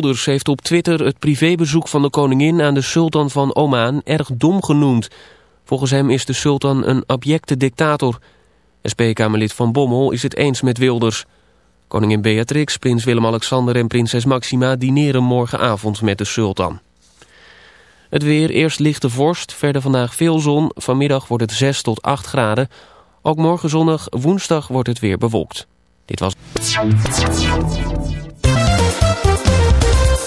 Wilders heeft op Twitter het privébezoek van de koningin aan de sultan van Oman erg dom genoemd. Volgens hem is de sultan een abjecte dictator. SP-Kamerlid Van Bommel is het eens met Wilders. Koningin Beatrix, prins Willem-Alexander en prinses Maxima dineren morgenavond met de sultan. Het weer, eerst lichte vorst, verder vandaag veel zon. Vanmiddag wordt het 6 tot 8 graden. Ook morgen zonnig, woensdag wordt het weer bewolkt. Dit was...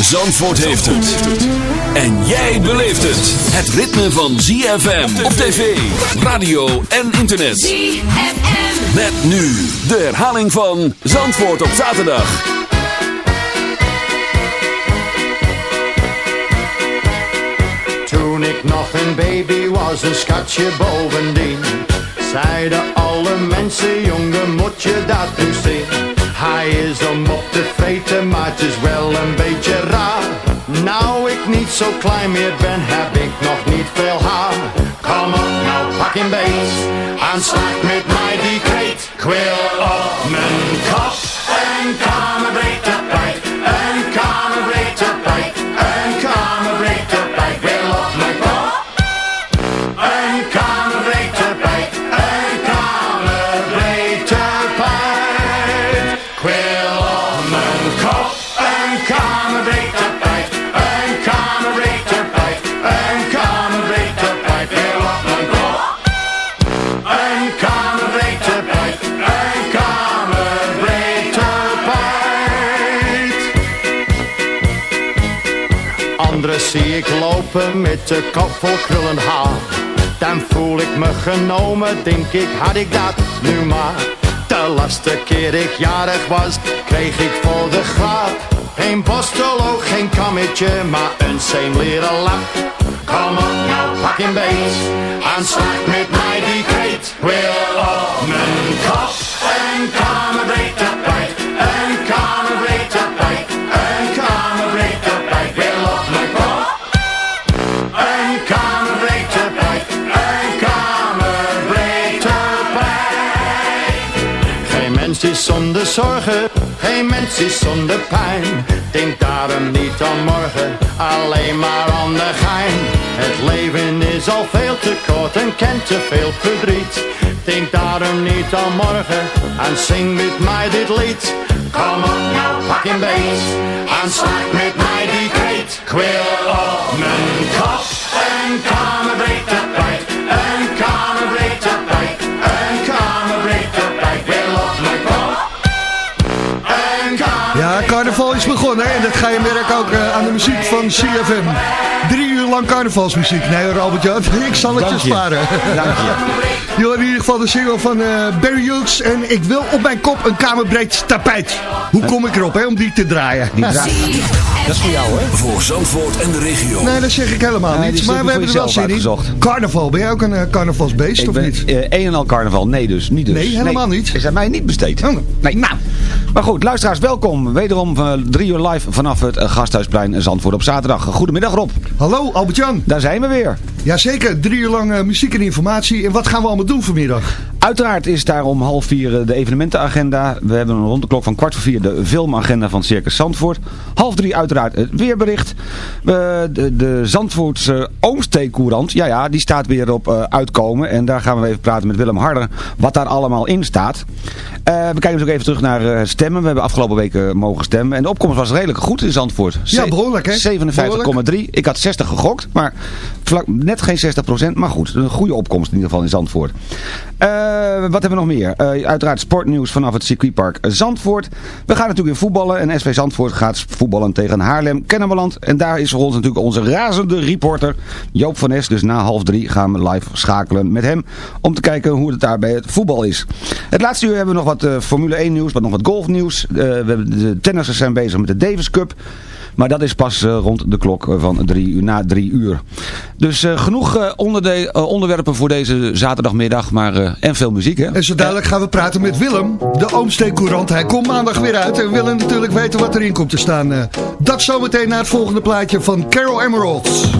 Zandvoort heeft het. En jij beleeft het. Het ritme van ZFM op tv, radio en internet. ZFM. Met nu de herhaling van Zandvoort op zaterdag. Toen ik nog een baby was, een schatje bovendien Zeiden alle mensen, ik niet zo met de kop vol krullend haar. Dan voel ik me genomen, denk ik, had ik dat nu maar. De laatste keer ik jarig was, kreeg ik voor de grap. Geen postelo, geen kammetje, maar een zeemleren lap. Kom op nou, pak een beet, aanslag met mij die kreet. Wil op mijn kop een kamerbreed tapijt, zorgen, geen mens is zonder pijn. Denk daarom niet aan morgen, alleen maar aan de gein. Het leven is al veel te kort en kent te veel verdriet. Denk daarom niet aan morgen en zing met mij dit lied. Kom op nou, pak een beet, aanslag met mij die kreet. En dat ga je merken ook eh, aan de muziek van CFM. Drie uur lang carnavalsmuziek. Nee Jan, ik zal het je sparen. Dank je. Je hoort in ieder geval de single van eh, Barry Hughes en ik wil op mijn kop een kamerbreed tapijt. Hoe kom ik erop hè, om die te draaien? Die draai- Dat is voor jou, hè? Voor Zandvoort en de regio. Nee, dat zeg ik helemaal Nee, niet, die maar we hebben er wel zin in. Carnaval, ben jij ook een eh, carnavalsbeest Ik of ben niet? eh, een en al carnaval. Nee dus, niet dus. Nee, helemaal niet. Is aan mij niet besteed. Oh. Nee, nou. Maar goed, luisteraars, welkom. Wederom eh, drie uur live vanaf het Gasthuisplein Zandvoort op zaterdag. Goedemiddag Rob. Hallo Albert Jan. Daar zijn we weer. Jazeker, drie uur lang muziek en informatie. En wat gaan we allemaal allemaal doen vanmiddag? Uiteraard is daar om half vier eh, de evenementenagenda. We hebben een rond de klok van kwart voor vier de filmagenda van Circus Zandvoort. Half drie uiteraard het weerbericht. We, de, de Zandvoortse Oomstee-courant, ja ja, die staat weer op eh, uitkomen. En daar gaan we even praten met Willem Harder wat daar allemaal in staat. Eh, we kijken dus ook even terug naar stemmen. We hebben afgelopen weken mogen stemmen. En de opkomst was redelijk goed in Zandvoort. Ja, behoorlijk, hè? 57,3. Ik had 60 gegokt, maar vlak, net geen 60%. Maar goed, een goede opkomst in ieder geval in Zandvoort. Eh, wat hebben we nog meer? Eh, uiteraard sportnieuws vanaf het circuitpark Zandvoort. We gaan natuurlijk in voetballen. En SV Zandvoort gaat voetballen tegen Haarlem, Kennemerland. En daar is voor ons natuurlijk onze razende reporter Joop van Es. Dus na half drie gaan we live schakelen met hem. Om te kijken hoe het daar bij het voetbal is. Het laatste uur hebben we nog wat eh, Formule 1 nieuws. Maar nog wat golfnieuws. De tennissers zijn bezig met de Davis Cup. Maar dat is pas eh, rond de klok eh, van drie uur, na drie uur. Dus eh, genoeg onderwerpen voor deze zaterdagmiddag. Maar, en veel muziek hè. En zo dadelijk gaan we praten met Willem, de Oomsteen Courant. Hij komt maandag weer uit en we willen natuurlijk weten wat erin komt te staan. Dat zometeen na het volgende plaatje van Carol Emeralds.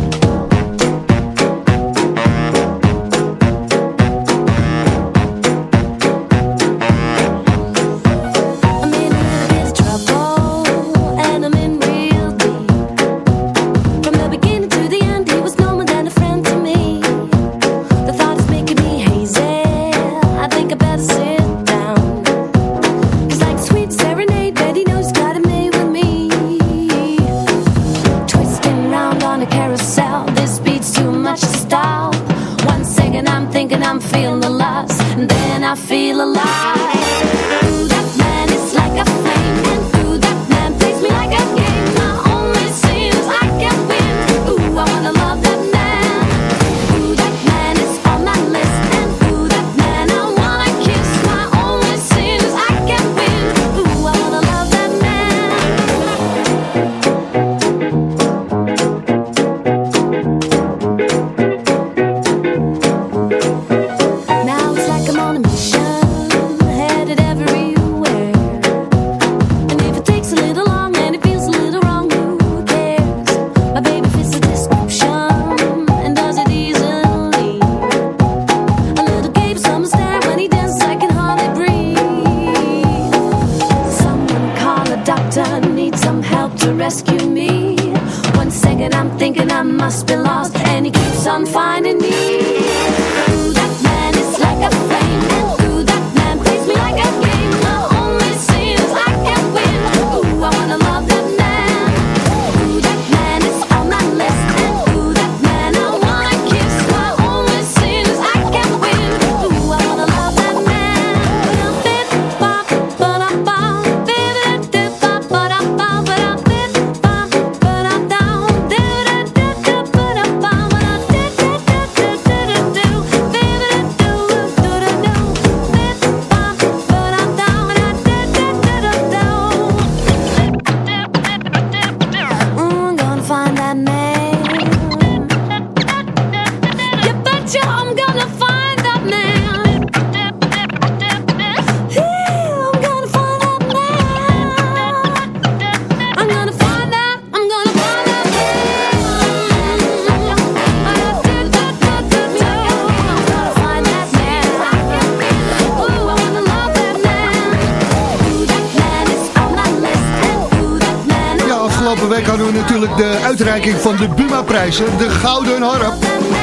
Van de Buma-prijzen. De Gouden Harp.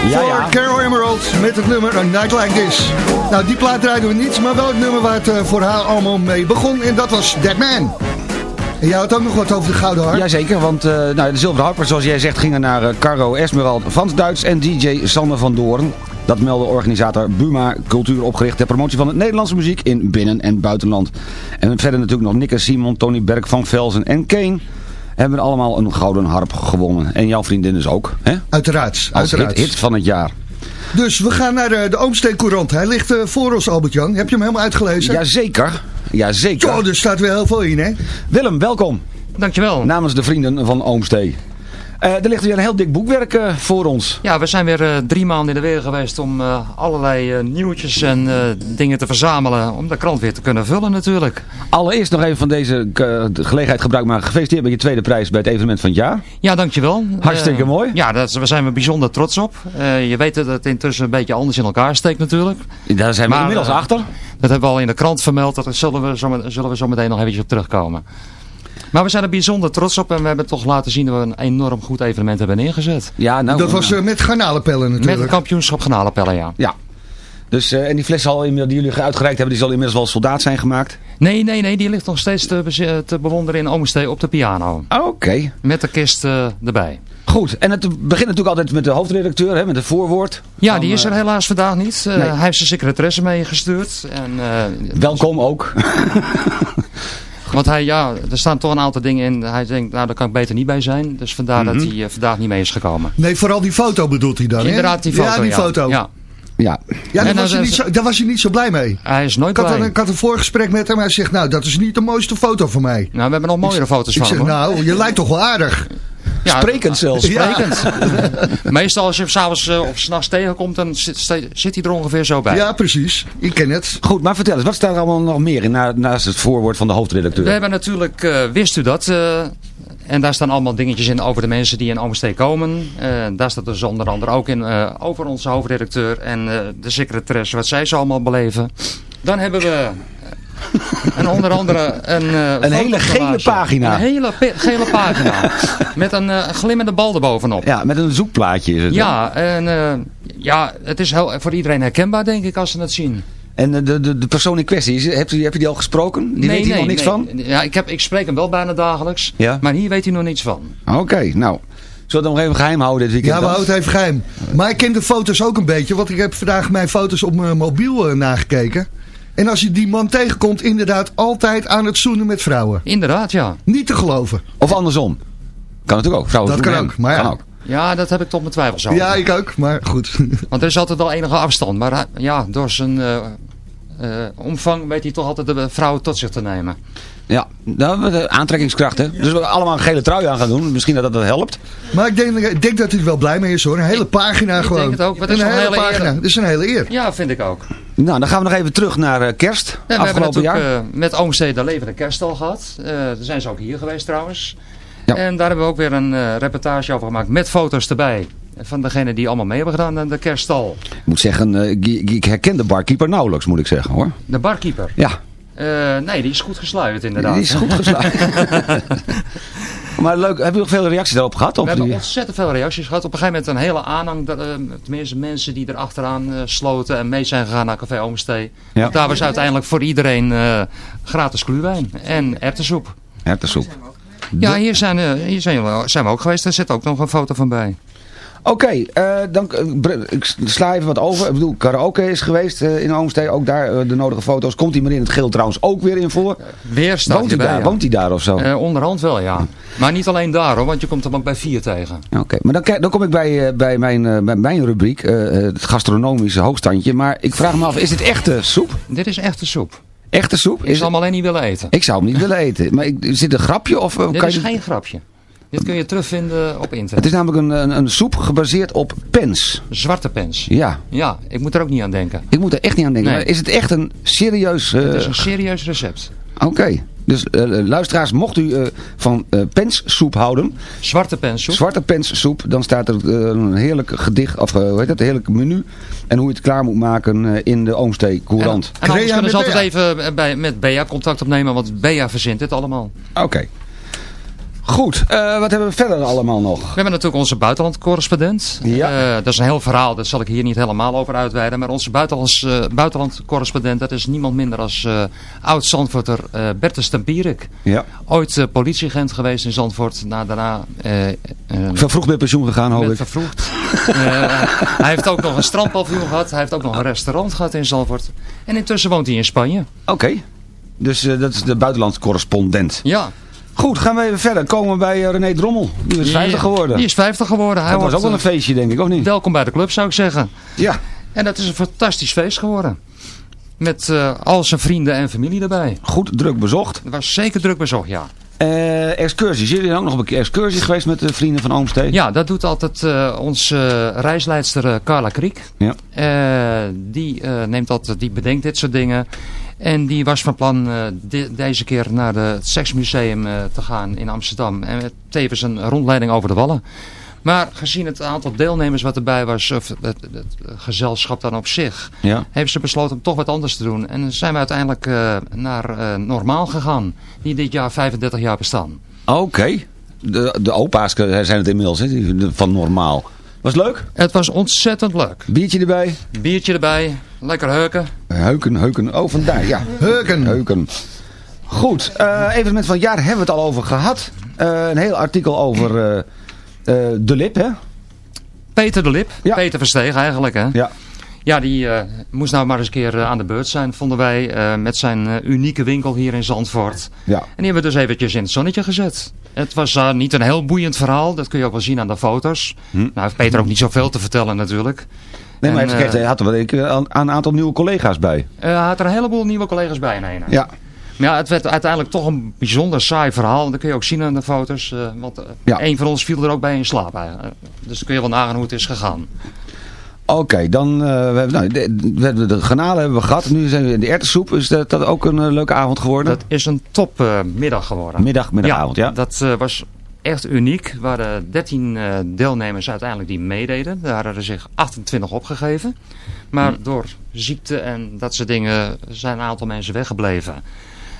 Ja, voor ja. Carol Emerald met het nummer A Night Like This. Nou, die plaat draaiden we niet, maar wel het nummer waar het eh, voor haar allemaal mee begon. En dat was That Man. En jij had ook nog wat over de Gouden Harp. Jazeker, want eh, nou, de zilveren harper, zoals jij zegt, gingen naar eh, Caro Esmerald van Duits en DJ Sander van Doorn. Dat meldde organisator Buma Cultuur opgericht ter promotie van het Nederlandse muziek in binnen- en buitenland. En verder natuurlijk nog Nick en Simon, Tony Berg van Velzen en Kane hebben allemaal een gouden harp gewonnen. En jouw vriendin dus ook, hè? Uiteraard, Als hit, uiteraard. hit van het jaar. Dus we gaan naar de, de Oomsteen Courant. Hij ligt eh, voor ons, Albert-Jan. Heb je hem helemaal uitgelezen? Jazeker, jazeker. Zo, er staat weer heel veel in, hè? Willem, welkom Dankjewel. namens de vrienden van Oomstee. Eh, er ligt weer een heel dik boekwerk eh, voor ons. Ja, we zijn weer eh, drie maanden in de weer geweest om allerlei nieuwtjes en dingen te verzamelen. Om de krant weer te kunnen vullen natuurlijk. Allereerst nog even van deze de gelegenheid gebruik maken. Gefeliciteerd met je tweede prijs bij het evenement van het jaar. Ja, dankjewel. Hartstikke mooi. Ja, daar daar zijn we bijzonder trots op. Je weet dat het intussen een beetje anders in elkaar steekt natuurlijk. Daar zijn we Maar, inmiddels achter. Dat hebben we al in de krant vermeld. Dat zullen we zo, zullen we zo meteen nog eventjes op terugkomen. Maar we zijn er bijzonder trots op. En we hebben toch laten zien dat we een enorm goed evenement hebben neergezet. Ja, nou, Dat was nou. eh, met garnalenpellen Met het natuurlijk. kampioenschap Genalenpellen, ja. Ja. Dus, eh, en die fles zal, inmiddels- die jullie uitgereikt hebben, die zal inmiddels wel soldaat zijn gemaakt? Nee, nee, nee. Die ligt nog steeds te, bewonderen in Oomstee op de piano. Oké. Met de kist eh, erbij. Goed, en het begint natuurlijk altijd met de hoofdredacteur, hè, met het voorwoord. Ja, Van, die is er helaas vandaag niet. Eh, nee. Hij heeft zijn secretaresse meegestuurd. En, eh, Welkom ook. Want hij, ja, er staan toch een aantal dingen in. Hij denkt, nou daar kan ik beter niet bij zijn. Dus vandaar Mhm. dat hij eh, vandaag niet mee is gekomen. Nee, vooral die foto bedoelt hij dan? Inderdaad, die foto. Ja, die foto. Ja. ja. Ja, daar, was hij niet zo, daar was hij niet zo blij mee. Hij is nooit Ik had, blij. een, ik had een voorgesprek met hem. Hij zegt, nou, dat is niet de mooiste foto van mij. Nou, we hebben nog mooiere foto's Ik van zeg, hem. hoor. nou, je lijkt toch wel aardig. Ja, Sprekend zelfs. Sprekend. Meestal als je hem s'avonds uh, of s'nachts tegenkomt, dan zit, zit hij er ongeveer zo bij. Ja, precies. Ik ken het. Goed, maar vertel eens, wat staat er allemaal nog meer in na- naast het voorwoord van de hoofdredacteur? We hebben natuurlijk, eh, wist u dat? eh, en daar staan allemaal dingetjes in over de mensen die in Oomstee komen. Eh, daar staat dus onder andere ook in eh, over onze hoofdredacteur en eh, de secretaresse, wat zij zo allemaal beleven. Dan hebben we... En onder andere een... eh, Een hele gele pagina. Een hele gele pagina. met een eh, glimmende bal erbovenop. Ja, met een zoekplaatje is het. Ja, en eh, ja, het is heel, voor iedereen herkenbaar denk ik als ze het zien. En de, de, de persoon in kwestie, is, heb, je, heb je die al gesproken? Die weet hier nog niks van? Ja, ik, heb, ik spreek hem wel bijna dagelijks. Ja? Maar hier weet hij nog niets van. Oké, nou. Zullen we het nog even geheim houden dit weekend Ja, we dan? houden het even geheim. Maar ik ken de foto's ook een beetje. Want ik heb vandaag mijn foto's op mijn mobiel eh, nagekeken. En als je die man tegenkomt, inderdaad altijd aan het zoenen met vrouwen. Inderdaad, ja. Niet te geloven. Of andersom. Kan natuurlijk ook. Vrouwen Dat kan ook, maar ja. Kan ook. Ja, dat heb ik toch mijn twijfels over. Ja, ik ook. Maar goed. Want er is altijd wel enige afstand. Maar ja, door zijn eh, eh, omvang weet hij toch altijd de vrouwen tot zich te nemen. Ja, nou, de aantrekkingskracht hè. Dus we allemaal een gele trui aan gaan doen. Misschien dat dat helpt. Maar ik denk, ik denk dat hij er wel blij mee is hoor. Een hele pagina ik gewoon. denk het ook, het is een een hele, hele pagina. eer. Dat is een hele eer. Ja, vind ik ook. Nou, dan gaan we nog even terug naar eh, kerst. Hebben afgelopen natuurlijk jaar. eh, met Oomstede de levende kerst al gehad. Eh daar zijn ze ook hier geweest trouwens. Ja. En daar hebben we ook weer een reportage over gemaakt met foto's erbij. Van degenen die allemaal mee hebben gedaan aan de kerststal. Ik moet zeggen, ik, ik herken de barkeeper nauwelijks, moet ik zeggen hoor. De barkeeper. Ja, nee, die is goed gesluierd inderdaad. die is goed geslaagd. maar leuk, heb je nog veel reacties daarop gehad? We Op hebben die... ontzettend veel reacties gehad. Op een gegeven moment een hele aanhang. eh, tenminste mensen die er achteraan eh, sloten en mee zijn gegaan naar Café Oomstee. Ja. Want Daar was uiteindelijk voor iedereen eh, gratis gluwijn en erwtensoep. Hertensoep. Ja, hier, zijn, eh, hier zijn, we, zijn we ook geweest. Daar zit ook nog een foto van bij. Oké, eh, dan eh, ik sla even wat over. Ik bedoel, karaoke is geweest eh, in Oomstee. Ook daar de nodige foto's. Komt hij maar in het geel trouwens ook weer in voor? Weer staat Woont hij daar? ja. Woont hij daar of zo? Onderhand wel, ja. Maar niet alleen daar hoor, want je komt hem ook bij vier tegen. Oké, maar dan, dan kom ik bij, bij, mijn, bij mijn rubriek, het gastronomische hoogstandje. Maar ik vraag me af, is dit echte soep? Dit is echte soep. Echte soep? Ik Is zal hem alleen niet willen eten. Ik zou hem niet willen eten. Maar ik, is dit een grapje? Of, Dit kan is je... geen grapje. Dit kun je terugvinden op Het internet. is namelijk een, een, een soep gebaseerd op pens. Zwarte pens. Ja, Ja, ik moet er ook niet aan denken. ik moet er echt niet aan denken. Nee. Maar is het echt een serieus... eh, Het is een serieus recept. Oké, dus eh, luisteraars, mocht u eh, van eh penssoep houden, Zwarte penssoep. zwarte penssoep, dan staat er eh, een heerlijk gedicht, of eh, hoe heet het, een heerlijk menu. En hoe je het klaar moet maken eh, in de Oomstee Courant. En anders Crea kunnen ze altijd even eh, bij, met Bea contact opnemen, want Bea verzint dit allemaal. Oké. Goed, eh, wat hebben we verder allemaal nog? We hebben natuurlijk onze buitenlandcorrespondent. Ja. Eh, dat is een heel verhaal, daar zal ik hier niet helemaal over uitweiden. Maar onze buitenlands, eh, buitenlandcorrespondent, dat is niemand minder als eh oud-Zandvoorter Bertus Tempierik. Ja. Ooit politieagent geweest in Zandvoort. Na, daarna Vervroegd met pensioen gegaan, hoop met ik. vervroegd. Hij heeft ook nog een strandpaviljoen gehad. Hij heeft ook nog een restaurant gehad in Zandvoort. En intussen woont hij in Spanje. Oké. Dus dat is de buitenlandcorrespondent. Ja. Goed, gaan we even verder. Komen we bij eh, René Drommel. Die is 50 geworden. Die is 50 geworden. Hij dat was ook wel een eh, feestje, denk ik, of niet? Welkom bij de club, zou ik zeggen. Ja. En dat is een fantastisch feest geworden. Met eh, al zijn vrienden en familie erbij. Goed, druk bezocht. Het was zeker druk bezocht, ja. Eh, excursies. Jullie zijn ook nog op een keer excursie geweest met de vrienden van Oomstee? Ja, dat doet altijd onze reisleidster Carla Kriek. Ja. Die, neemt altijd, die bedenkt dit soort dingen. En die was van plan eh, de- deze keer naar de- het Seksmuseum eh, te gaan in Amsterdam. En met tevens een rondleiding over de Wallen. Maar gezien het aantal deelnemers wat erbij was, of het, gezelschap dan op zich, Ja. hebben ze besloten om toch wat anders te doen. En zijn we uiteindelijk eh, naar Normaal gegaan, die dit jaar 35 jaar bestaan. Oké. De, de opa's zijn het inmiddels, van normaal. Was het leuk? Het was ontzettend leuk. Biertje erbij? Biertje erbij, lekker heuken. Heuken, heuken. Oh, vandaar, ja. Heuken. Heuken. Goed, eh evenement van het jaar hebben we het al over gehad. Eh, een heel artikel over eh, eh, de lip, hè? Peter de Lip, Ja. Peter Versteeg eigenlijk hè. Ja. Ja, die eh, moest nou maar eens een keer aan de beurt zijn, vonden wij, eh, met zijn eh, unieke winkel hier in Zandvoort. Ja. En die hebben we dus eventjes in het zonnetje gezet. Het was niet een heel boeiend verhaal, dat kun je ook wel zien aan de foto's. Nou heeft Peter ook niet zoveel te vertellen natuurlijk. Nee, maar En, even kijken, eh, hij had er wel een, aantal nieuwe collega's bij. Eh, hij had er een heleboel nieuwe collega's bij. Nee, nee. Ja. Maar ja, het werd uiteindelijk toch een bijzonder saai verhaal. Dat kun je ook zien aan de foto's. eh, want Ja. een van ons viel er ook bij in slaap. dus dan kun je wel nagaan hoe het is gegaan. Oké, dan eh, we hebben, nou, de, we hebben de granalen hebben we gehad. Nu zijn we in de erwtensoep. Is dat, dat ook een eh, leuke avond geworden? Dat is een topmiddag geworden. Middag, middagavond, ja. Dat eh, was echt uniek. Er waren 13 eh, deelnemers uiteindelijk die meededen. Daar hadden er zich 28 opgegeven. Maar Hm. door ziekte en dat soort dingen zijn een aantal mensen weggebleven.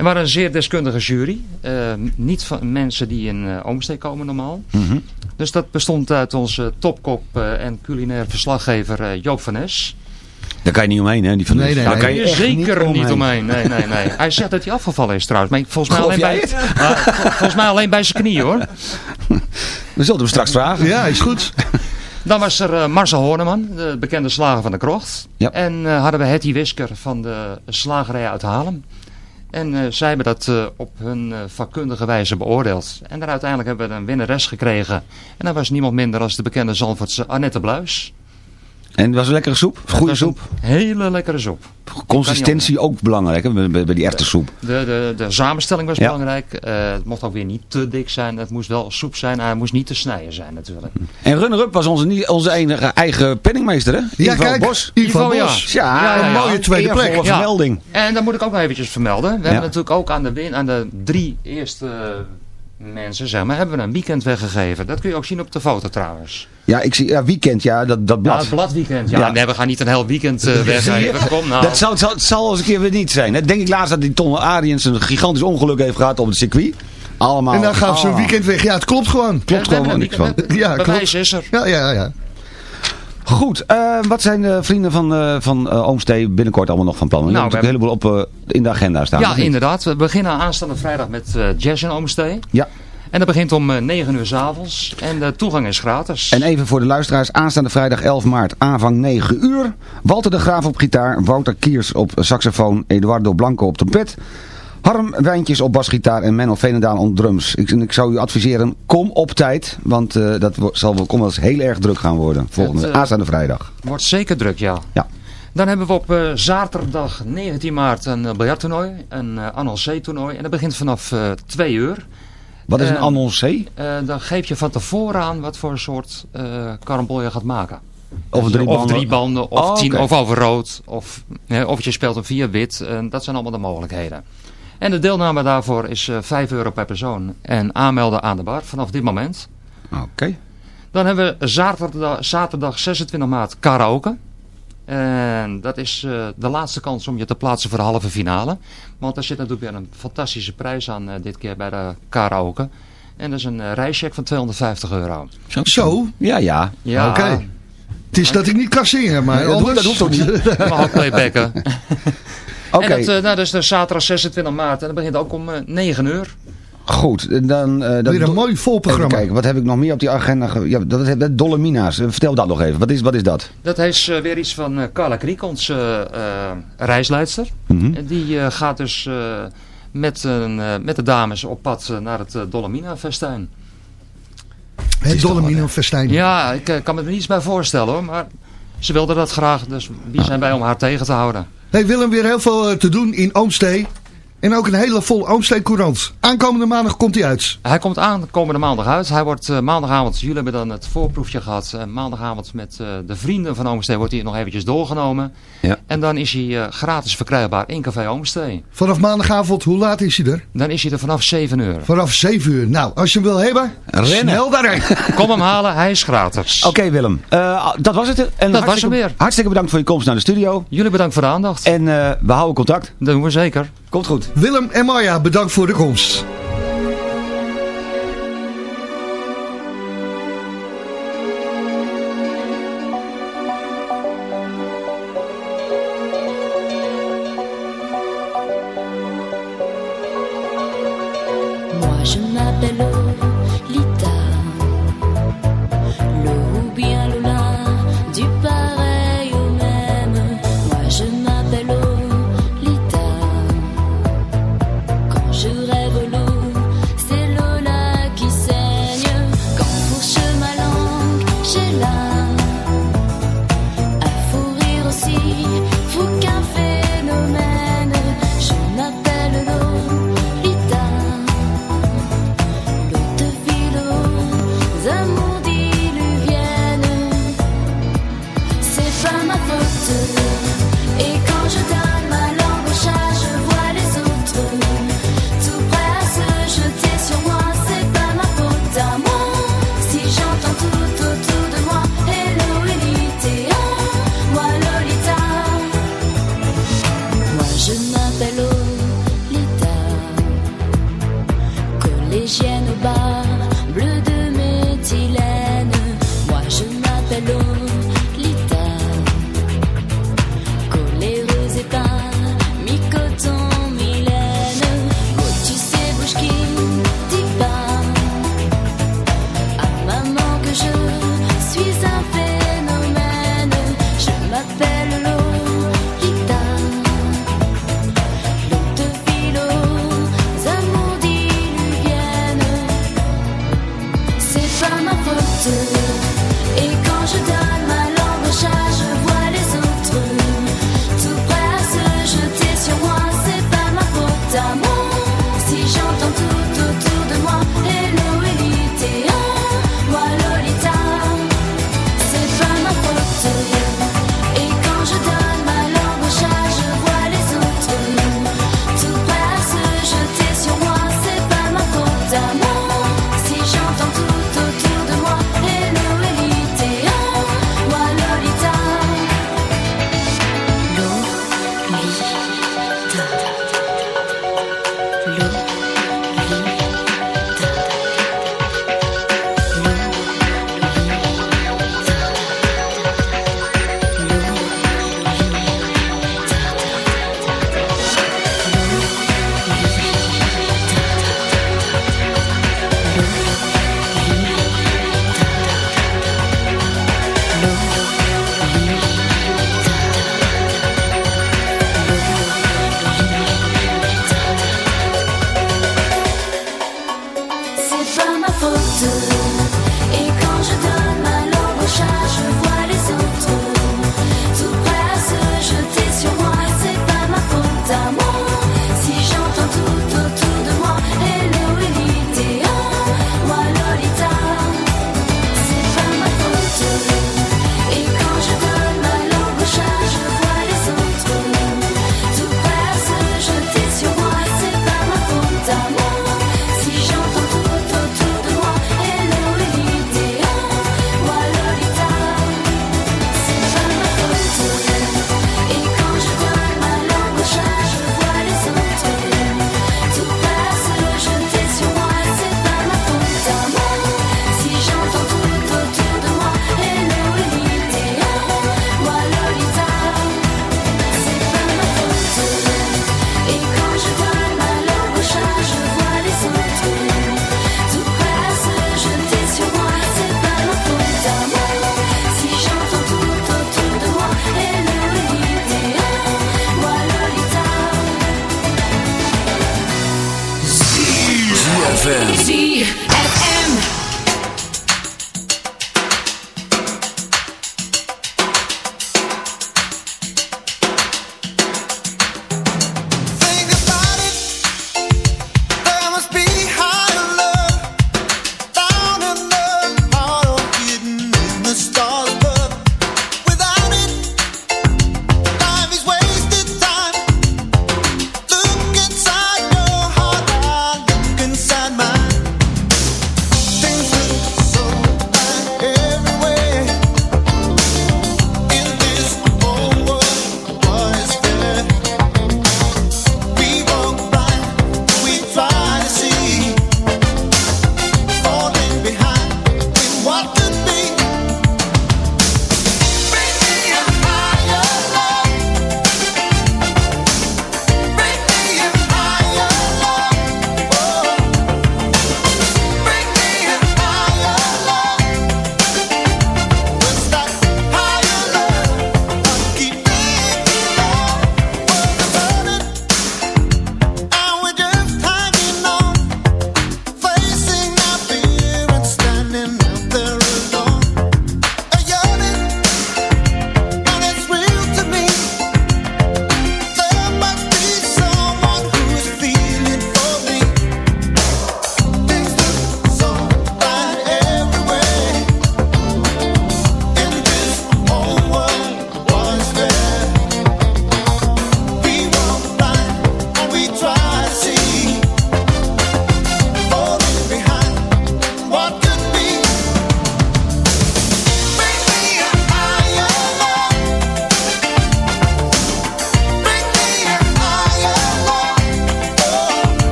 Er waren een zeer deskundige jury. Eh, niet van mensen die in uh, Oomstee komen normaal. Mhm. Dus dat bestond uit onze topkop eh, en culinair verslaggever eh, Joop van Nes. Daar kan je niet omheen, hè? Die van Nee, nee, Daar nee. kan je echt Zeker niet omheen. omheen. Nee, nee, nee. Hij zegt dat hij afgevallen is trouwens. Maar volgens mij, alleen bij, Ah, vol- volgens mij alleen bij zijn knieën hoor. We zullen hem straks vragen. Ja, is goed. Dan was er Marcel Horneman, de bekende slager van de krocht. Ja. En eh, hadden we Hetty Wisker van de slagerij uit Haarlem. En eh, zij hebben dat eh, op hun eh, vakkundige wijze beoordeeld. En daar uiteindelijk hebben we een winnares gekregen. En dat was niemand minder dan de bekende Zandvoortse Annette Bluis. En het was een lekkere soep? Goede soep? Hele lekkere soep. Consistentie ook belangrijk, hè? Bij, die echte soep. De, de, de samenstelling was Ja. belangrijk. Eh, het mocht ook weer niet te dik zijn. Het moest wel soep zijn. Hij moest niet te snijden zijn natuurlijk. En runner-up was onze, onze enige eigen penningmeester, hè? Ja, Ivo kijk. Bos. Ivo Ivo, ja. Bos. Ja, Ja, ja, een ja. mooie tweede plek. Vermelding. En dan moet ik ook nog eventjes vermelden. We Ja. hebben natuurlijk ook aan de, win, aan de drie eerste mensen, zeg maar, hebben we een weekend weggegeven. Dat kun je ook zien op de foto trouwens. Ja, ik zie, ja, weekend, ja, dat, dat Ja, blad. het bladweekend. Ja, Ja. nee, we gaan niet een heel weekend eh, weggeven. Kom nou. Dat zal, zal, zal eens een keer weer niet zijn. Hè? Denk ik laatst dat die Ton Ariens een gigantisch ongeluk heeft gehad op het circuit. Allemaal. En dan gaan ze een weekend weg. Ja, het klopt gewoon. Klopt hebben gewoon niks van. Ja, Bewijs klopt. is er. Ja, ja, ja. Goed, eh, wat zijn de vrienden van, eh van Oomstee binnenkort allemaal nog van plan? Nou, hebt natuurlijk een heleboel op, in de agenda staan. Ja, inderdaad. We beginnen aanstaande vrijdag met Jazz in Oomstee. Ja. En dat begint om eh, 9 uur s avonds. En de toegang is gratis. En even voor de luisteraars, aanstaande vrijdag 11 maart, aanvang 9 uur. Walter de Graaf op gitaar, Wouter Kiers op saxofoon, Eduardo Blanco op trompet. Harm Wijntjes op basgitaar en Menno Veenendaal op drums. Ik, ik zou u adviseren, kom op tijd, want eh, dat zal wel kom wel eens heel erg druk gaan worden. Volgende, Het, eh, aanstaande vrijdag. Wordt zeker druk, ja. Ja. Dan hebben we op eh, zaterdag 19 maart een uh, biljarttoernooi. Een uh, annoncé-toernooi. En dat begint vanaf uh, 2 uur. Wat is een annoncé? Uh, dan geef je van tevoren aan wat voor soort uh, karambol je gaat maken. Of Dus, drie of banden, drie banden, of Oh, tien, oké. of over rood. Of, of je speelt een vier wit. Uh, dat zijn allemaal de mogelijkheden. En de deelname daarvoor is uh, 5 euro per persoon. En aanmelden aan de bar vanaf dit moment. Oké. Dan hebben we zaterdag, zaterdag 26 maart karaoke. En dat is uh, de laatste kans om je te plaatsen voor de halve finale. Want daar zit natuurlijk weer een fantastische prijs aan uh, dit keer bij de karaoke. En dat is een reischeck van 250 euro. Zo? Zo? Ja, ja. Ja. Oké. Okay. Het is dat ik niet kan zingen, maar dat, anders... dat hoeft ook niet. Je mag ook playbacken. Oké. Okay. En dat, nou, dat is de zaterdag 26 maart en dat begint ook om 9 uur. Goed, dan... Uh, dat Weer een mooi vol programma. Kijken, wat heb ik nog meer op die agenda? Ja, dat is dat Dolomina's. Vertel dat nog even. Wat is, wat is dat? Dat is uh, weer iets van uh, Carla Kriek, onze uh, reisleidster. Mm -hmm. En die uh, gaat dus met, met de dames op pad naar het Dolomina festijn. Het Dolomina festijn. Ja, ik kan me er niets bij voorstellen hoor. Maar ze wilde dat graag, dus wie zijn wij om haar tegen te houden? Hey Willem, weer heel veel te doen in Oomstee. En ook een hele volle Oomsteen Courant. Aankomende maandag komt hij uit. Hij komt aan komende maandag uit. Hij wordt eh, maandagavond, jullie hebben dan het voorproefje gehad. eh, maandagavond met eh, de vrienden van Oomsteen wordt hij nog eventjes doorgenomen. Ja. En dan is hij eh, gratis verkrijgbaar in Café Oomsteen. Vanaf maandagavond, hoe laat is hij er? Dan is hij er vanaf 7 uur. Vanaf 7 uur. Nou, als je hem wil hebben, Rennen. snel daarheen. Kom hem halen, hij is gratis. Oké Willem, Eh, dat was het. En Dat was hem weer. Hartstikke bedankt voor je komst naar de studio. Jullie bedankt voor de aandacht. En eh, we houden contact. Dat doen we zeker. Komt goed. Willem en Marja, bedankt voor de komst.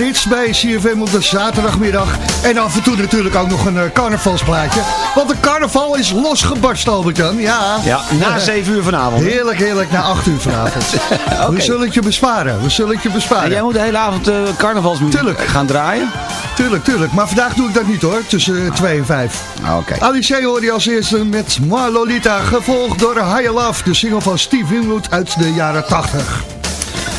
Hits bij CFM op de zaterdagmiddag. En af en toe natuurlijk ook nog een eh, carnavalsplaatje. Want de carnaval is losgebarst, Albert-Jan. Ja. Ja, na 7 uur vanavond. hè? Heerlijk, heerlijk, na 8 uur vanavond. We zullen het je besparen, we zullen het je En besparen. jij moet de hele avond eh, carnavalsmuziek Tuurlijk. gaan draaien? Tuurlijk, tuurlijk. Maar vandaag doe ik dat niet hoor, tussen 2 en 5. Ah, Oké. Alice hoorde je als eerste met Moi Lolita, gevolgd door High Love, de single van Steve Winwood uit de jaren 80.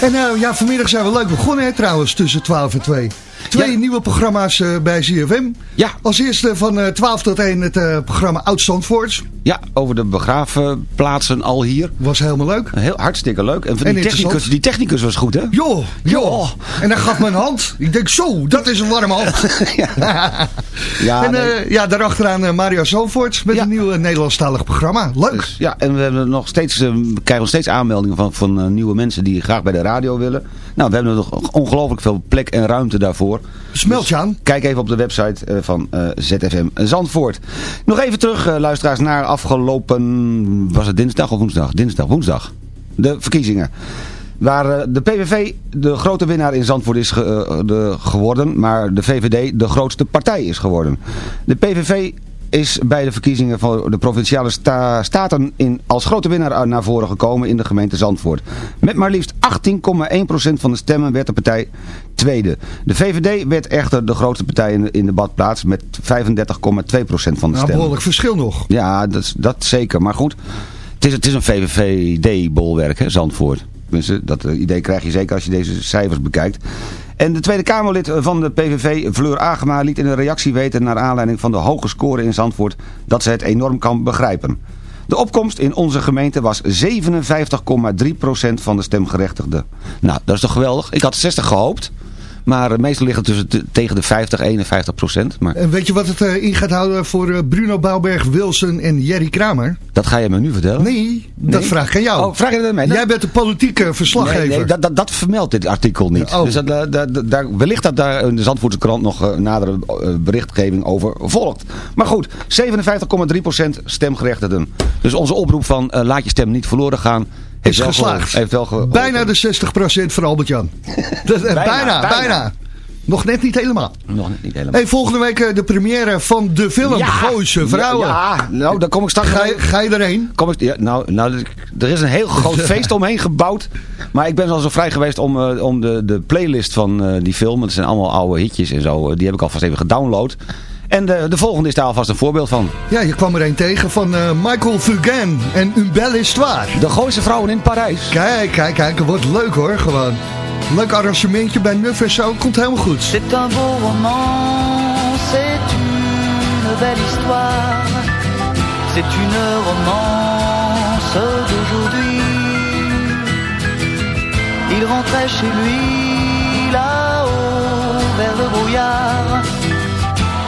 En eh, ja, vanmiddag zijn we leuk begonnen hè, trouwens, tussen 12 en 2. Twee Ja. nieuwe programma's eh, bij ZFM. Ja. Als eerste van eh, 12 tot 1 het eh, programma Oud Zandvoort. Ja, over de begraafplaatsen al hier. Was helemaal leuk. Heel hartstikke leuk. En, van En die, technicus, die technicus was goed, hè? Joh, joh. En hij gaf me een hand. Ik denk zo, dat is een warme hand. Ja, en nee. eh, ja, daarachteraan eh, Mario Zandvoort met Ja. een nieuw eh, Nederlandstalig programma. Leuk. Dus, ja, en we, hebben nog steeds, eh, we krijgen nog steeds aanmeldingen van, van eh, nieuwe mensen die graag bij de radio willen. Nou, we hebben nog ongelooflijk veel plek en ruimte daarvoor. Smelt je aan. Kijk even op de website eh, van eh, ZFM Zandvoort. Nog even terug, eh, luisteraars, naar afgelopen... Was het dinsdag of woensdag? Dinsdag, woensdag. De verkiezingen. Waar eh, de PVV de grote winnaar in Zandvoort is ge- de, geworden, maar de VVD de grootste partij is geworden. De PVV is bij de verkiezingen van de provinciale sta- staten in, als grote winnaar naar voren gekomen in de gemeente Zandvoort. Met maar liefst 18,1% van de stemmen werd de partij tweede. De VVD werd echter de grootste partij in de, in de badplaats met 35,2% van de Nou, stemmen. behoorlijk verschil nog. Ja, dat, dat zeker. Maar goed, het is, het is een VVD-bolwerk, hè, Zandvoort. Tenminste, dat eh, idee krijg je zeker als je deze cijfers bekijkt. En de Tweede Kamerlid van de PVV, Fleur Agema, liet in een reactie weten naar aanleiding van de hoge score in Zandvoort dat ze het enorm kan begrijpen. De opkomst in onze gemeente was 57,3% van de stemgerechtigden. Nou, dat is toch geweldig? Ik had 60 gehoopt. Maar eh, meestal ligt het tussen de- tegen de 50 en 51 procent. Maar En weet je wat het eh, in gaat houden voor eh, Bruno Bouwberg, Wilson en Jerry Kramer? dat ga je me nu vertellen? Nee, dat vraag ik aan jou. Oh, vraag je dat aan mij? Jij bent de politieke verslaggever. Nee, nee dat, dat, dat vermeldt dit artikel niet. Oh. Dus dat, daar, wellicht dat daar in de Zandvoortse krant nog nadere berichtgeving over volgt. Maar goed, 57,3% stemgerechtigden. Dus onze oproep van laat je stem niet verloren gaan... is geslaagd. Heeft wel bijna de 60% van Albert-Jan. Bijna, bijna, bijna. Nog net niet helemaal. Nog net niet helemaal. Hey, volgende week eh, de première van de film Gooise Vrouwen. Ja, ja, nou, daar kom ik straks Ga, je, ga je erheen? Kom ik, ja, nou, nou, er is een heel groot feest omheen gebouwd. Maar ik ben al zo vrij geweest om, eh, om de, de playlist van eh, die film. Het zijn allemaal oude hitjes en zo. die heb ik alvast even gedownload. En de, de volgende is daar alvast een voorbeeld van. Ja, je kwam er een tegen van eh, Michael Fugain en Une belle histoire. De Gooise vrouwen in Parijs. Kijk, kijk, kijk. Het wordt leuk hoor, gewoon. Leuk arrangementje bij Nuff en zo. Komt helemaal goed. C'est un beau roman, c'est une belle histoire, c'est une romance d'aujourd'hui. Il rentrait chez lui là-haut vers le brouillard,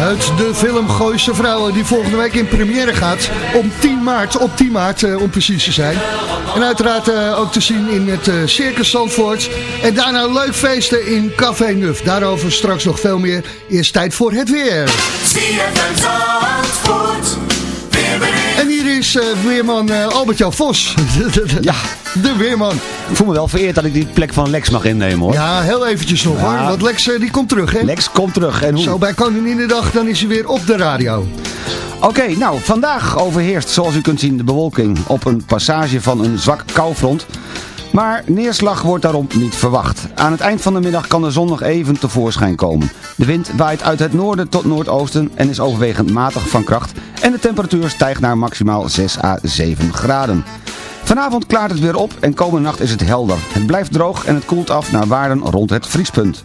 Uit de film Gooise Vrouwen die volgende week in première gaat. Om 10 maart, op 10 maart eh, om precies te zijn. En uiteraard eh, ook te zien in het eh, Circus Zandvoort. En daarna leuk feesten in Café Nuf. Daarover straks nog veel meer. Eerst tijd voor het weer. En hier is weerman Albert-Jan Vos. Ja. De weerman. Ik voel me wel vereerd dat ik die plek van Lex mag innemen hoor. Ja, heel eventjes nog Ja. hoor. Want Lex eh, die komt terug hè. Lex komt terug. En hoe? Zo bij Koninginnedag, dan is hij weer op de radio. Oké, nou, vandaag overheerst, zoals u kunt zien, de bewolking op een passage van een zwak koufront. Maar neerslag wordt daarom niet verwacht. Aan het eind van de middag kan de zon nog even tevoorschijn komen. De wind waait uit het noorden tot noordoosten en is overwegend matig van kracht. En de temperatuur stijgt naar maximaal 6 à 7 graden. Vanavond klaart het weer op en komende nacht is het helder. Het blijft droog en het koelt af naar waarden rond het vriespunt.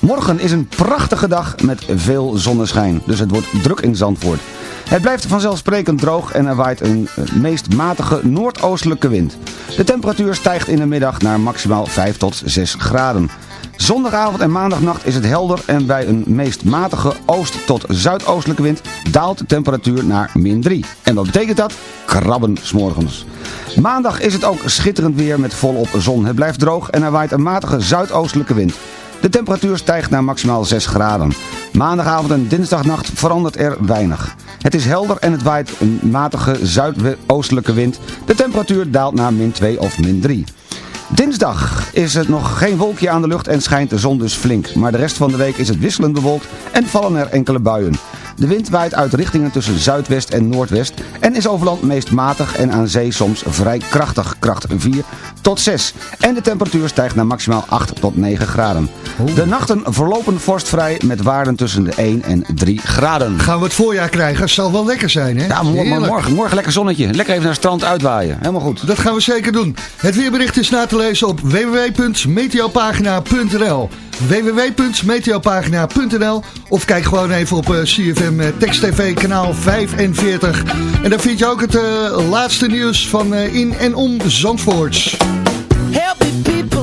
Morgen is een prachtige dag met veel zonneschijn, dus het wordt druk in Zandvoort. Het blijft vanzelfsprekend droog en er waait een eh, meest matige noordoostelijke wind. De temperatuur stijgt in de middag naar maximaal 5 tot 6 graden. Zondagavond en maandagnacht is het helder en bij een meest matige oost- tot zuidoostelijke wind daalt de temperatuur naar min 3. En wat betekent dat? Krabben s'morgens. Maandag is het ook schitterend weer met volop zon. Het blijft droog en er waait een matige zuidoostelijke wind. De temperatuur stijgt naar maximaal 6 graden. Maandagavond en dinsdagnacht verandert er weinig. Het is helder en het waait een matige zuidoostelijke wind. De temperatuur daalt naar min 2 of min 3. Dinsdag is het nog geen wolkje aan de lucht en schijnt de zon dus flink. Maar de rest van de week is het wisselend bewolkt en vallen er enkele buien. De wind waait uit richtingen tussen zuidwest en noordwest en is over land meest matig en aan zee soms vrij krachtig, kracht 4 tot 6. En de temperatuur stijgt naar maximaal 8 tot 9 graden. De nachten verlopen vorstvrij met waarden tussen de 1 en 3 graden. Gaan we het voorjaar krijgen? Zal wel lekker zijn hè? Ja, mo- mo- Heerlijk. morgen, morgen lekker zonnetje. Lekker even naar het strand uitwaaien. Helemaal goed. Dat gaan we zeker doen. Het weerbericht is na te lezen op www.meteopagina.nl www.meteopagina.nl Of kijk gewoon even op eh, CFM eh, Text TV kanaal 45. En daar vind je ook het eh, laatste nieuws van in en om Zandvoort. Help me people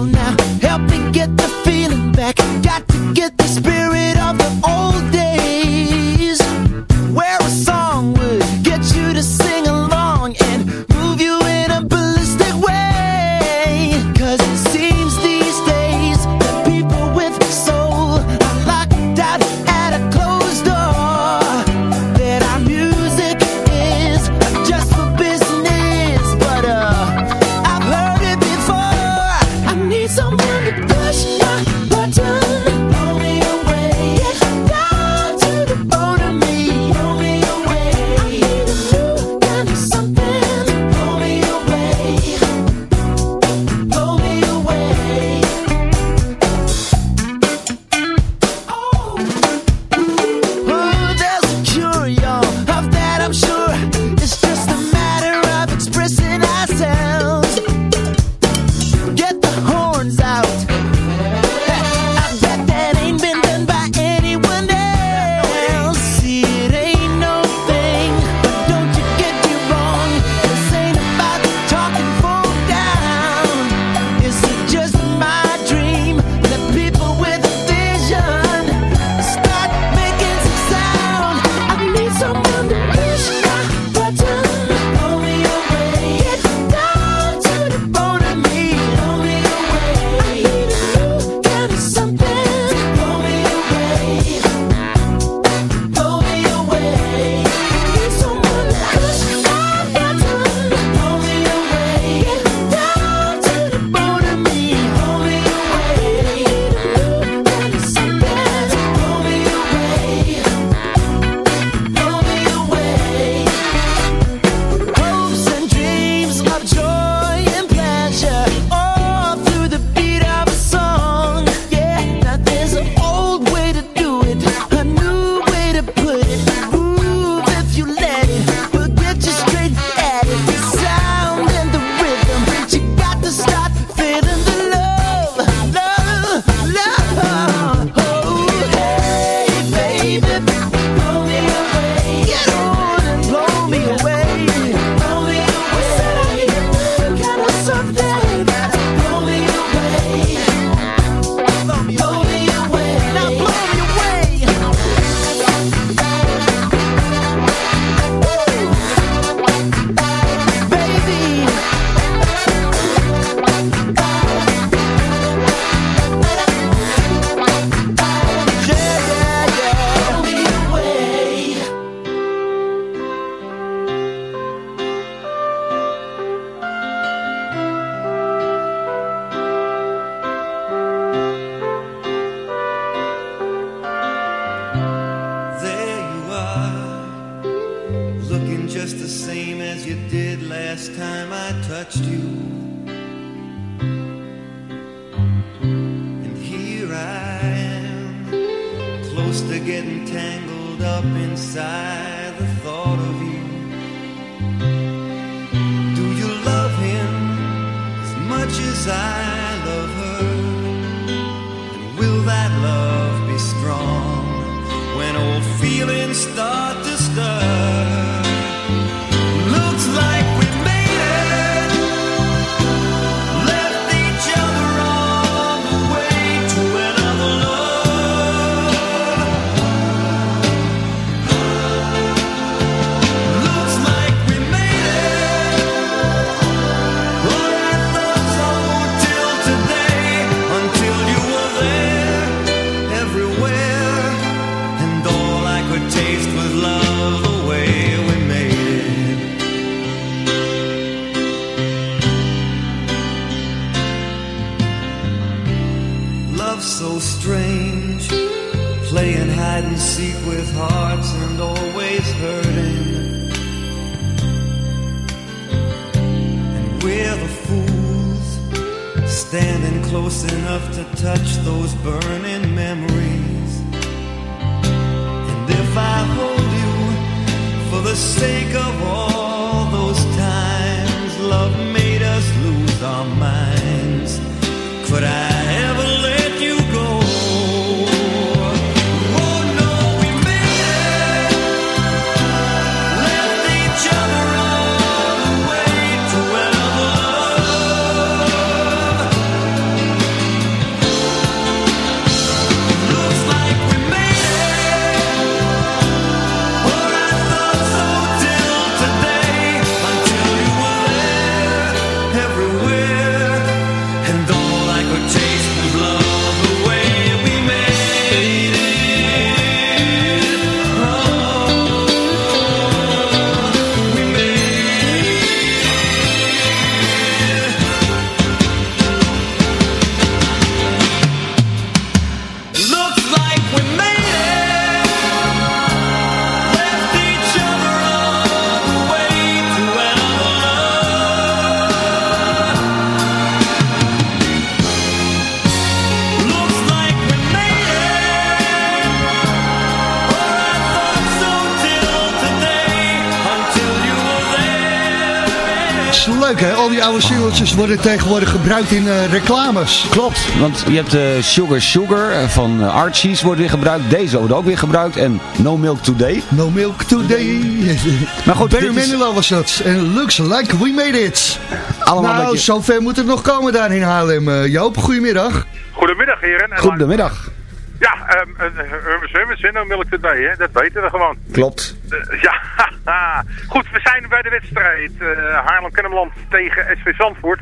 die oude singeltjes worden tegenwoordig gebruikt in eh, reclames. Klopt, want je hebt eh, Sugar Sugar eh, van Archie's wordt weer gebruikt. Deze wordt ook weer gebruikt. En No Milk Today. No Milk Today. Maar goed, Barry is- Manilow was dat. En looks like we made it. Allemaal nou, je- zover moet het nog komen daar in Haarlem. Joop, goedemiddag. Goedemiddag heren. En Goedemiddag. Ja, ehm uh, we zijn nou Milk Today, hè? dat weten we gewoon. Klopt. Eh, ja, goed, we zijn bij de wedstrijd eh Haarlem-Kennemerland tegen SV Zandvoort.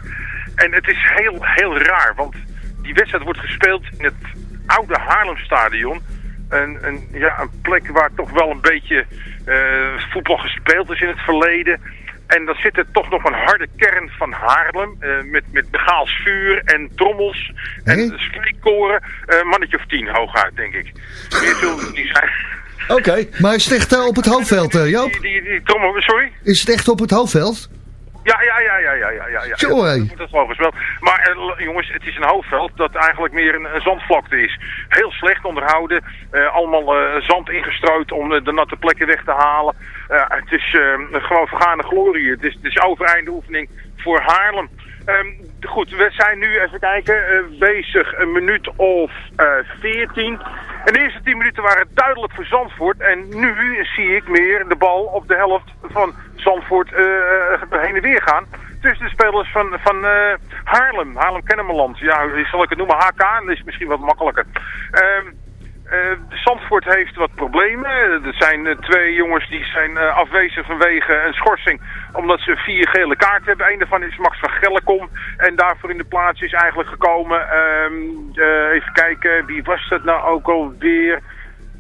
En het is heel, heel raar, want die wedstrijd wordt gespeeld in het oude Haarlemstadion. Een, een, ja, een plek waar toch wel een beetje eh, voetbal gespeeld is in het verleden. En dan zit er toch nog een harde kern van Haarlem. met, met begaals vuur en trommels en spreekkoren. Een mannetje of tien hooguit, denk ik. Meer zullen het niet zijn. Oké. Maar is het echt eh, op het hoofdveld, eh, Joop? Die, die, die trommel, sorry? Is het echt op het hoofdveld? Ja, ja, ja, ja, ja, ja, ja. ja. Hé. Dat gewoon gespeeld. Maar eh, jongens, het is een hoofdveld dat eigenlijk meer een, een zandvlakte is. Heel slecht onderhouden. eh, allemaal eh, zand ingestrooid om de, de natte plekken weg te halen. Het is eh, gewoon vergane glorie. Het is, het is overeinde oefening voor Haarlem. Ehm, goed, we zijn nu even kijken, eh, bezig een minuut of eh 14. En de eerste 10 minuten waren duidelijk voor Zandvoort. En nu zie ik meer de bal op de helft van Zandvoort eh, heen en weer gaan. tussen de spelers van, van Haarlem, Haarlem-Kennemerland. Ja, zal ik het noemen HK? Dat is misschien wat makkelijker. Ehm eh, Zandvoort heeft wat problemen. Er zijn eh, twee jongens die zijn eh, afwezig vanwege een schorsing. Omdat ze vier gele kaarten hebben. Een daarvan is Max van Gellekom. En daarvoor in de plaats is eigenlijk gekomen... ehm, eh, even kijken, wie was dat nou ook alweer...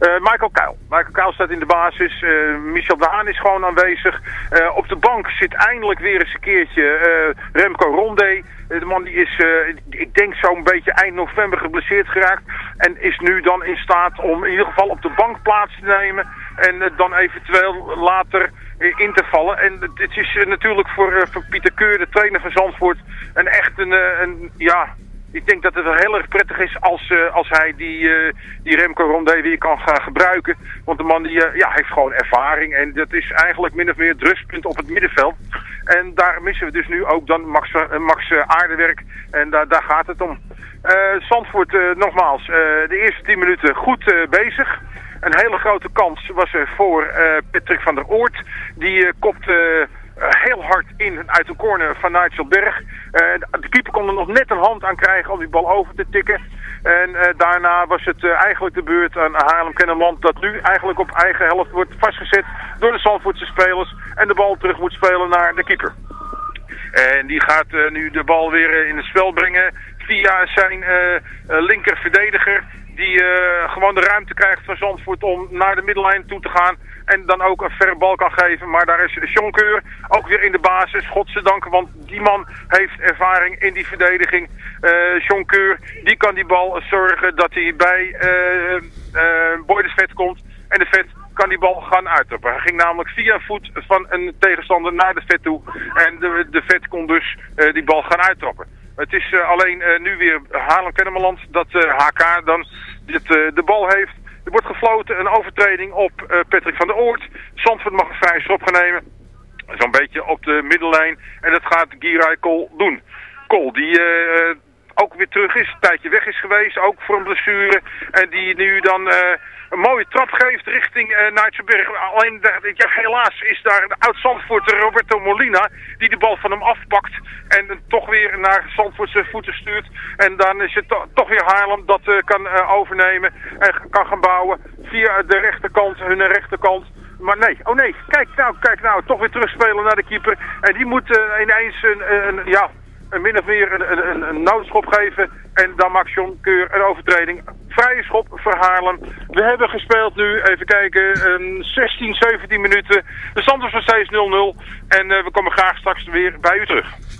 Eh, Michael Kuil. Michael Kuil staat in de basis. Eh, Michel de Haan is gewoon aanwezig. Eh, op de bank zit eindelijk weer eens een keertje Remco Rondé. Eh, de man die is, ik denk zo'n beetje eind november geblesseerd geraakt. En is nu dan in staat om in ieder geval op de bank plaats te nemen. En dan eventueel later in te vallen. En het- is natuurlijk voor, voor Pieter Keur, de trainer van Zandvoort, een echt een, een ja... Ik denk dat het wel heel erg prettig is als, eh, als hij die, eh, die Remco Rondé weer kan gaan gebruiken. Want de man die, eh, ja, heeft gewoon ervaring. En dat is eigenlijk min of meer het rustpunt op het middenveld. En daar missen we dus nu ook dan Max, Max Aardewerk. En daar, daar gaat het om. Zandvoort, nogmaals, de eerste 10 minuten goed bezig. Een hele grote kans was er voor Patrick van der Oort. Die eh, heel hard in uit de corner van Nigel Berg. Eh, de keeper kon er nog net een hand aan krijgen om die bal over te tikken. En eh, daarna was het eh, eigenlijk de beurt aan Haarlem Kennemerland dat nu eigenlijk op eigen helft wordt vastgezet door de Zandvoortse spelers. En de bal terug moet spelen naar de keeper. En die gaat eh, nu de bal weer eh, in het spel brengen via zijn eh, eh, linker verdediger. Die eh, gewoon de ruimte krijgt van Zandvoort om naar de middellijn toe te gaan. En dan ook een verre bal kan geven. Maar daar is Jonkeur ook weer in de basis. Godzijdank, want die man heeft ervaring in die verdediging. Eh Jonkeur, die kan die bal zorgen dat hij bij eh eh Boy de Vet komt. En de Vet kan die bal gaan uittrappen. Hij ging namelijk via voet van een tegenstander naar de vet toe. En de, de vet kon dus die bal gaan uittrappen. Het is alleen nu weer Haarlem-Kennemerland dat HK dan dit, de bal heeft. Er wordt gefloten, een overtreding op eh, Patrick van der Oort. Zandvoort mag een vrije schop. Zo'n beetje op de middellijn. En dat gaat Giray Kool doen. Kool, die eh, ook weer terug is, een tijdje weg is geweest, ook voor een blessure. En die nu dan eh, een mooie trap geeft richting uh. Alleen, helaas is daar de oud-Zandvoorter Roberto Molina, die de bal van hem afpakt. En toch weer naar Zandvoortse voeten stuurt. En dan is het to- toch weer Haarlem dat eh, kan overnemen en kan gaan bouwen via de rechterkant, hun rechterkant. Maar nee, oh nee, kijk nou, kijk nou, toch weer terugspelen naar de keeper. En die moet ineens een, een, ja, een min of meer een, een, een, een geven. En dan maakt John Keur een overtreding. Vrije schop voor Haarlem. We hebben gespeeld nu, even kijken, een 16, 17 minuten. De stand is nog steeds 0-0. En eh, we komen graag straks weer bij u terug.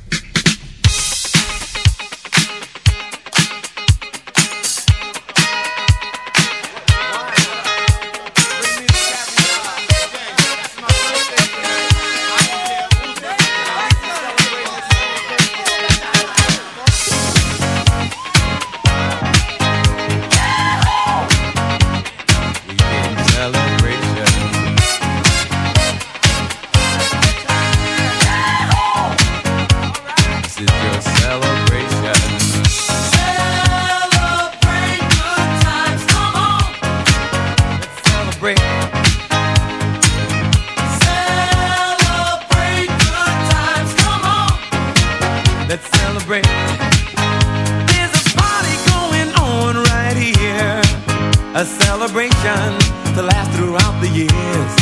A celebration to last throughout the years.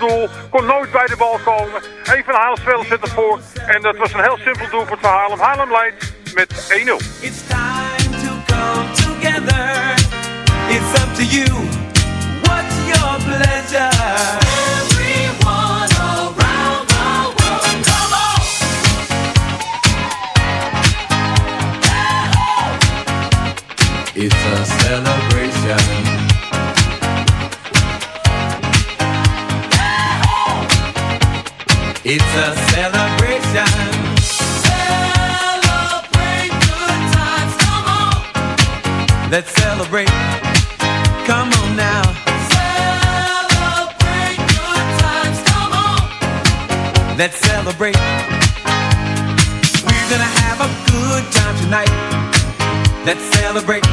Doel, kon nooit bij de bal komen. De Haarlemspelers zet ervoor. En dat was een heel simpel doelpunt voor Haarlem. Haarlem leidt met 1-0. It's time to come together. It's up to you. What's your pleasure? Celebrate.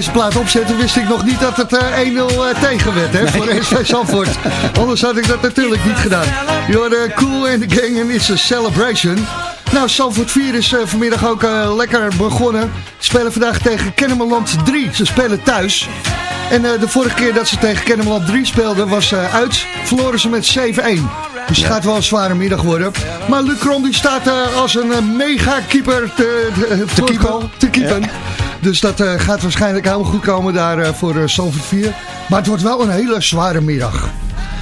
Deze plaat opzette, wist ik nog niet dat het eh, 1-0 eh, tegen werd hè, voor SV Zandvoort. Anders had ik dat natuurlijk niet gedaan. Je hoorde Cool and the Gang en It's a Celebration. Nou, Zandvoort 4 is eh, vanmiddag ook eh, lekker begonnen. Ze spelen vandaag tegen Kennemerland 3. Ze spelen thuis. En eh, de vorige keer dat ze tegen Kennemerland 3 speelden was eh, uit. Verloren ze met 7-1. Dus het gaat wel een zware middag worden. Maar Luc Ron die staat eh, als een eh, mega keeper te, te, te keepen. Te keepen. Dus dat eh, gaat waarschijnlijk helemaal goed komen daar eh, voor uh, Zandvoort 4. Maar het wordt wel een hele zware middag.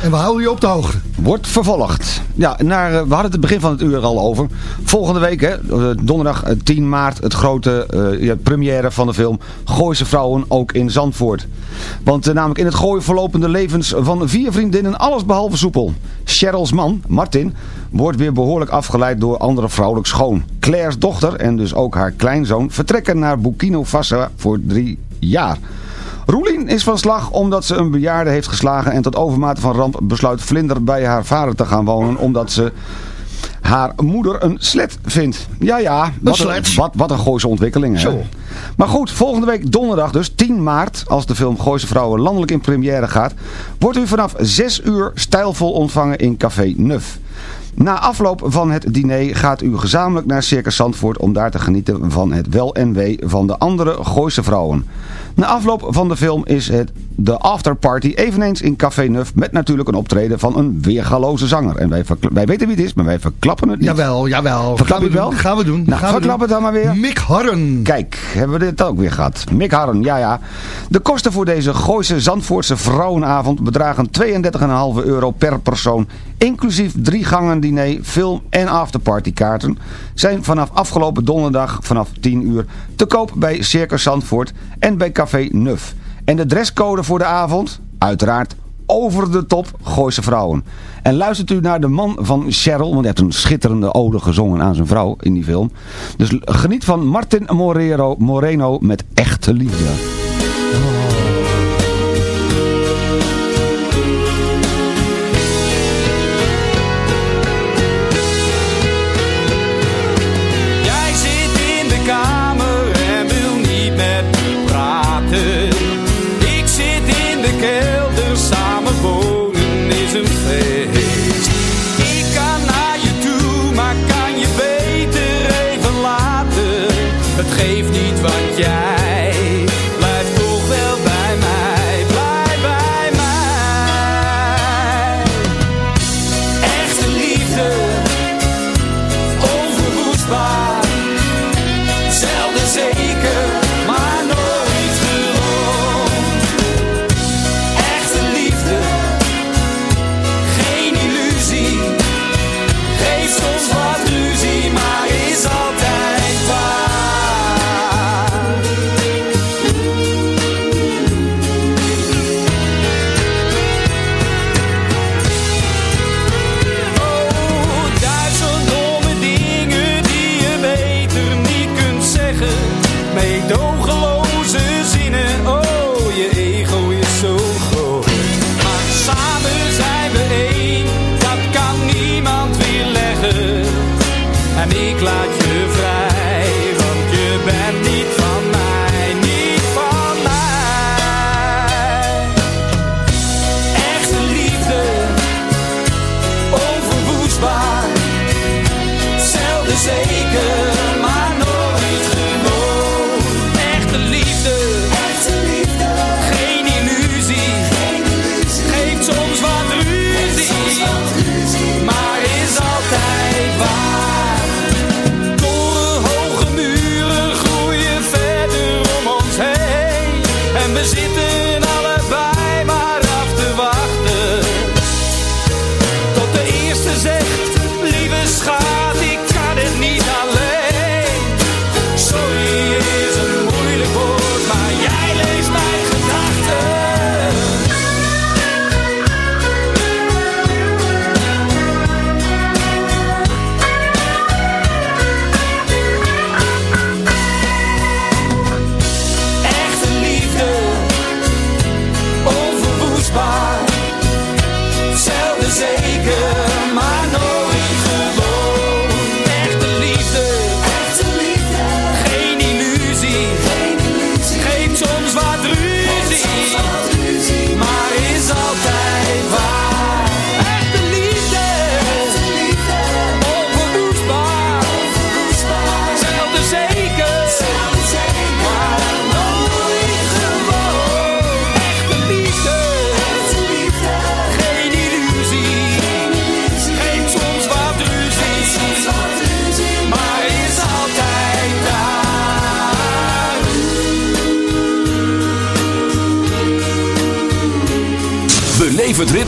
En we houden je op de hoogte. Wordt vervolgd. Ja, naar, eh, we hadden het begin van het uur al over. Volgende week, hè, eh, donderdag eh, 10 maart, het grote eh, première van de film Gooise Vrouwen ook in Zandvoort. Want eh, namelijk in het gooien verlopen de levens van vier vriendinnen alles behalve soepel. Cheryl's man, Martin, wordt weer behoorlijk afgeleid door andere vrouwelijk schoon. Claire's dochter en dus ook haar kleinzoon vertrekken naar Burkina Faso voor drie jaar. Roelien is van slag omdat ze een bejaarde heeft geslagen en tot overmate van ramp besluit Vlinder bij haar vader te gaan wonen omdat ze haar moeder een slet vindt. Ja, ja, wat een, slet. wat, wat een gooise ontwikkeling. Hè? Maar goed, volgende week donderdag dus 10 maart, als de film Gooise Vrouwen landelijk in première gaat, wordt u vanaf 6 uur stijlvol ontvangen in Café Nuf. Na afloop van het diner gaat u gezamenlijk naar Circus Zandvoort om daar te genieten van het wel en wee van de andere Gooise vrouwen. Na afloop van de film is het de afterparty eveneens in Café Nuf met natuurlijk een optreden van een weergaloze zanger. En wij, wij weten wie het is, maar wij verklappen het niet. Jawel, jawel. Verklap je we het wel? Gaan we doen. Nou, gaan we verklap het dan maar weer. Mick Harren. Kijk, hebben we dit ook weer gehad. Mick Harren, ja ja. De kosten voor deze Gooise Zandvoortse vrouwenavond bedragen 32,5 euro per persoon. Inclusief drie gangen diner, film en afterpartykaarten. Zijn vanaf afgelopen donderdag vanaf 10 uur te koop bij Circus Zandvoort en bij Café Nuf. En de dresscode voor de avond? Uiteraard over de top Gooise vrouwen. En luistert u naar de man van Cheryl, want hij heeft een schitterende ode gezongen aan zijn vrouw in die film. Dus geniet van Martin Morero, Moreno met echte liefde.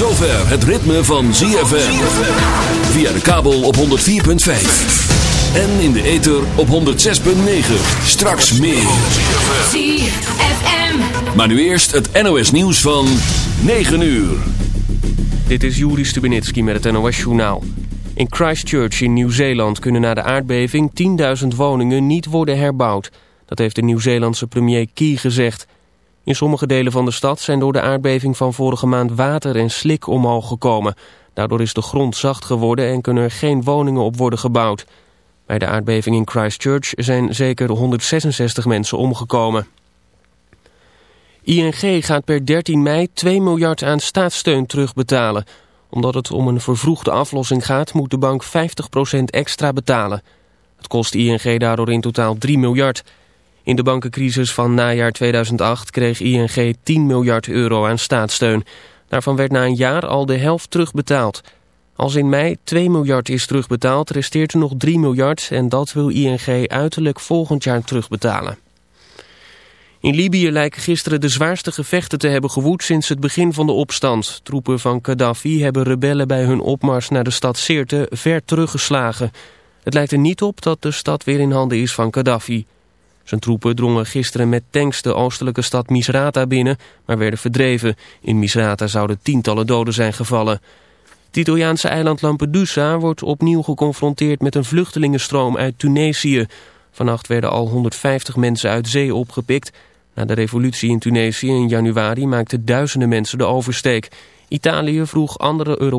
Zover het ritme van ZFM. Via de kabel op 104.5. En in de ether op 106.9. Straks meer. ZFM. Maar nu eerst het NOS nieuws van 9 uur. Dit is Juri Stubenitski met het NOS-journaal. In Christchurch in Nieuw-Zeeland kunnen na de aardbeving 10.000 woningen niet worden herbouwd. Dat heeft de Nieuw-Zeelandse premier Key gezegd. In sommige delen van de stad zijn door de aardbeving van vorige maand water en slik omhoog gekomen. Daardoor is de grond zacht geworden en kunnen er geen woningen op worden gebouwd. Bij de aardbeving in Christchurch zijn zeker 166 mensen omgekomen. ING gaat per 13 mei 2 miljard aan staatssteun terugbetalen. Omdat het om een vervroegde aflossing gaat, moet de bank 50% extra betalen. Het kost ING daardoor in totaal 3 miljard. In de bankencrisis van najaar 2008 kreeg ING 10 miljard euro aan staatssteun. Daarvan werd na een jaar al de helft terugbetaald. Als in mei 2 miljard is terugbetaald, resteert er nog 3 miljard... en dat wil ING uiterlijk volgend jaar terugbetalen. In Libië lijken gisteren de zwaarste gevechten te hebben gewoed sinds het begin van de opstand. Troepen van Gaddafi hebben rebellen bij hun opmars naar de stad Sirte ver teruggeslagen. Het lijkt er niet op dat de stad weer in handen is van Gaddafi. Zijn troepen drongen gisteren met tanks de oostelijke stad Misrata binnen, maar werden verdreven. In Misrata zouden tientallen doden zijn gevallen. Het Italiaanse eiland Lampedusa wordt opnieuw geconfronteerd met een vluchtelingenstroom uit Tunesië. Vannacht werden al 150 mensen uit zee opgepikt. Na de revolutie in Tunesië in januari maakten duizenden mensen de oversteek. Italië vroeg andere Europese